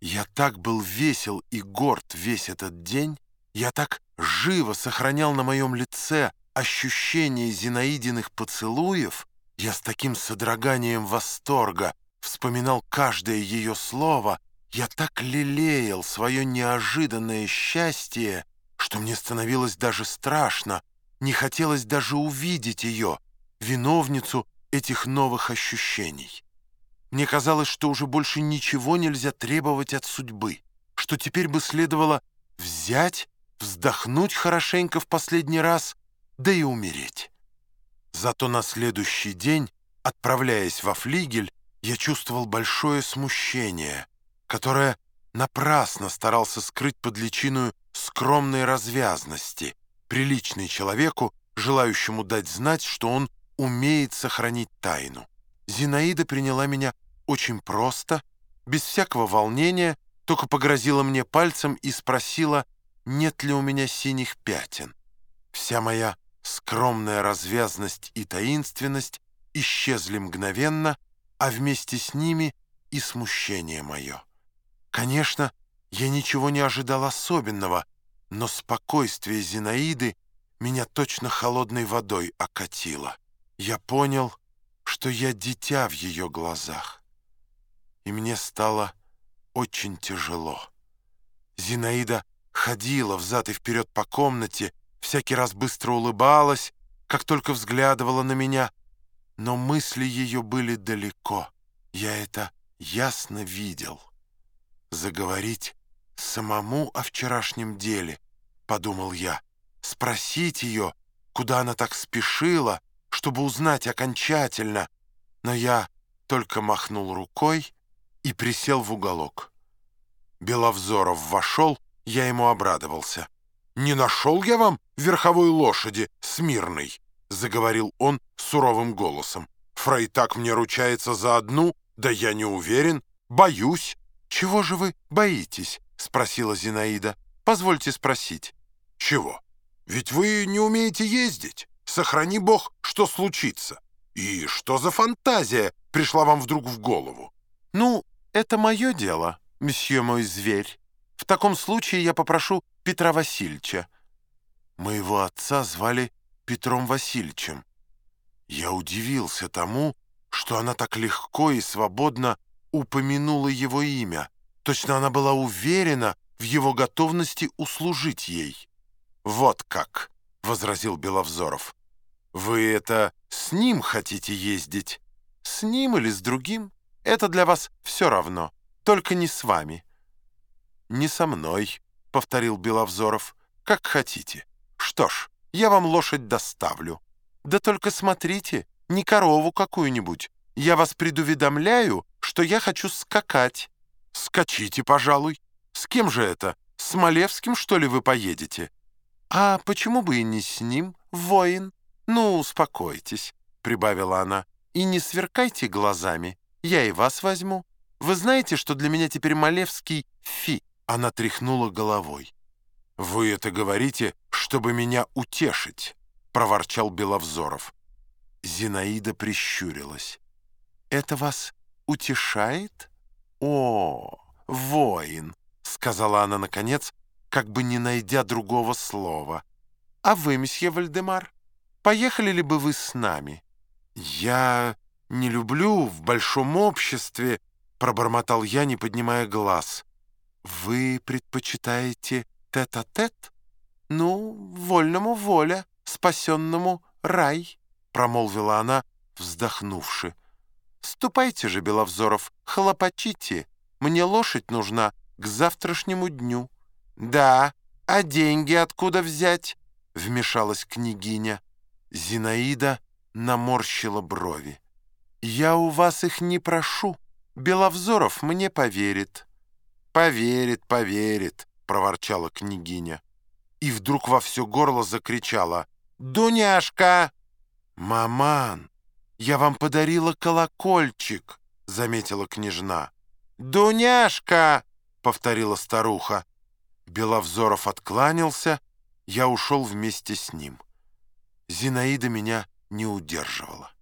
Я так был весел и горд весь этот день, я так живо сохранял на моем лице ощущение Зинаидиных поцелуев, я с таким содроганием восторга вспоминал каждое ее слово, я так лелеял свое неожиданное счастье, что мне становилось даже страшно, не хотелось даже увидеть ее, виновницу этих новых ощущений. Мне казалось, что уже больше ничего нельзя требовать от судьбы, что теперь бы следовало взять, вздохнуть хорошенько в последний раз, да и умереть. Зато на следующий день, отправляясь во флигель, я чувствовал большое смущение, которое напрасно старался скрыть под личиной скромной развязности, приличной человеку, желающему дать знать, что он умеет сохранить тайну. Зинаида приняла меня очень просто, без всякого волнения, только погрозила мне пальцем и спросила, нет ли у меня синих пятен. Вся моя скромная развязность и таинственность исчезли мгновенно, а вместе с ними и смущение мое. Конечно, я ничего не ожидал особенного, но спокойствие Зинаиды меня точно холодной водой окатило. Я понял, что я дитя в ее глазах, и мне стало очень тяжело. Зинаида ходила взад и вперед по комнате, всякий раз быстро улыбалась, как только взглядывала на меня, но мысли ее были далеко. Я это ясно видел. Заговорить самому о вчерашнем деле, подумал я, спросить ее, куда она так спешила, чтобы узнать окончательно, но я только махнул рукой и присел в уголок. Беловзоров вошел, я ему обрадовался. «Не нашел я вам верховой лошади, смирной?» — заговорил он суровым голосом. «Фрайтак мне ручается за одну, да я не уверен, боюсь». «Чего же вы боитесь?» — спросила Зинаида. «Позвольте спросить». «Чего? Ведь вы не умеете ездить. Сохрани бог, что случится. И что за фантазия пришла вам вдруг в голову?» «Ну, это мое дело, месье мой зверь. В таком случае я попрошу Петра Васильевича». Моего отца звали Петром Васильевичем. Я удивился тому, что она так легко и свободно упомянула его имя. Точно она была уверена в его готовности услужить ей. «Вот как!» — возразил Беловзоров. «Вы это с ним хотите ездить? С ним или с другим? Это для вас все равно, только не с вами». «Не со мной», — повторил Беловзоров. «Как хотите. Что ж, я вам лошадь доставлю. Да только смотрите, не корову какую-нибудь. Я вас предуведомляю, что я хочу скакать». «Скачите, пожалуй. С кем же это? С Малевским, что ли, вы поедете?» «А почему бы и не с ним, воин?» «Ну, успокойтесь», — прибавила она, — «и не сверкайте глазами. Я и вас возьму. Вы знаете, что для меня теперь Малевский — фи?» Она тряхнула головой. «Вы это говорите, чтобы меня утешить», — проворчал Беловзоров. Зинаида прищурилась. «Это вас утешает? О, воин!» — сказала она наконец, как бы не найдя другого слова. «А вы, месье Вальдемар?» Поехали ли бы вы с нами?» «Я не люблю в большом обществе», — пробормотал я, не поднимая глаз. «Вы предпочитаете тет-а-тет? -тет? Ну, вольному воля, спасенному рай», — промолвила она, вздохнувши. «Ступайте же, Беловзоров, хлопочите. Мне лошадь нужна к завтрашнему дню». «Да, а деньги откуда взять?» — вмешалась княгиня. Зинаида наморщила брови. «Я у вас их не прошу. Беловзоров мне поверит». «Поверит, поверит», — проворчала княгиня. И вдруг во все горло закричала. «Дуняшка!» «Маман, я вам подарила колокольчик», — заметила княжна. «Дуняшка!» — повторила старуха. Беловзоров откланялся, я ушел вместе с ним. Зинаида меня не удерживала.